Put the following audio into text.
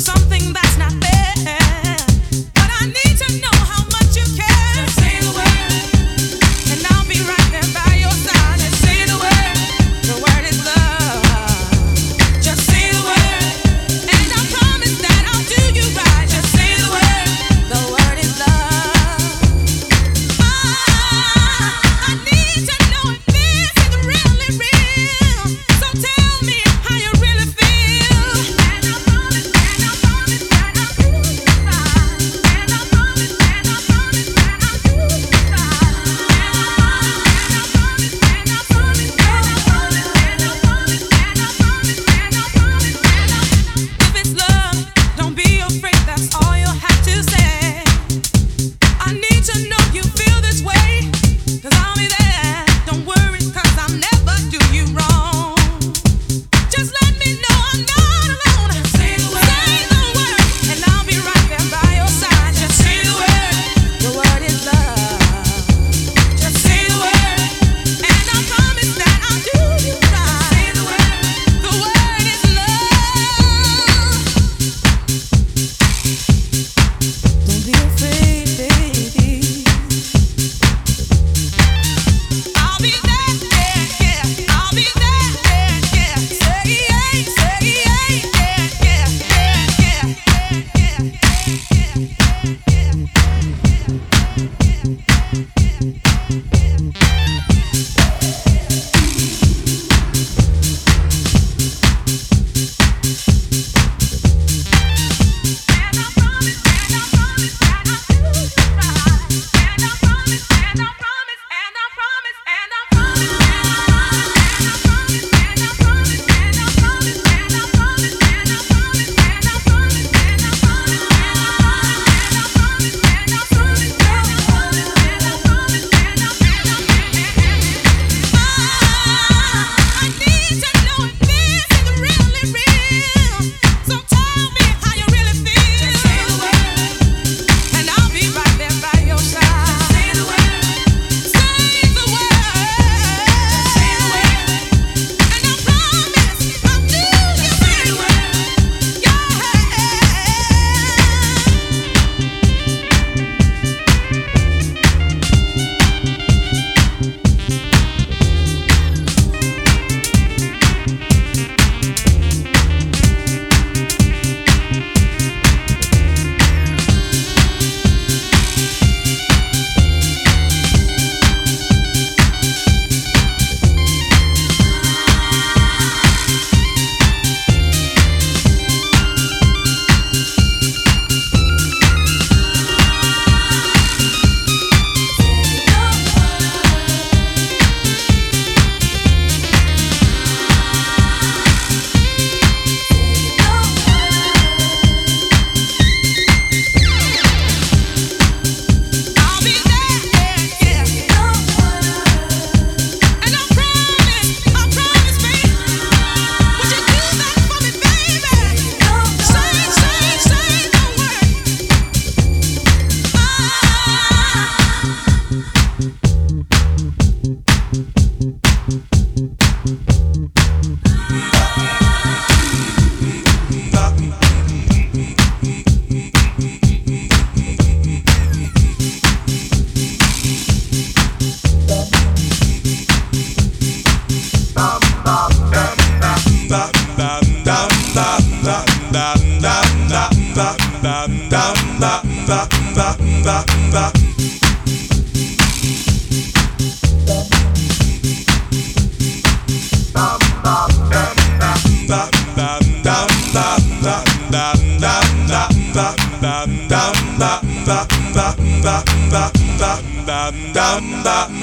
something that's not fair, But I need to know.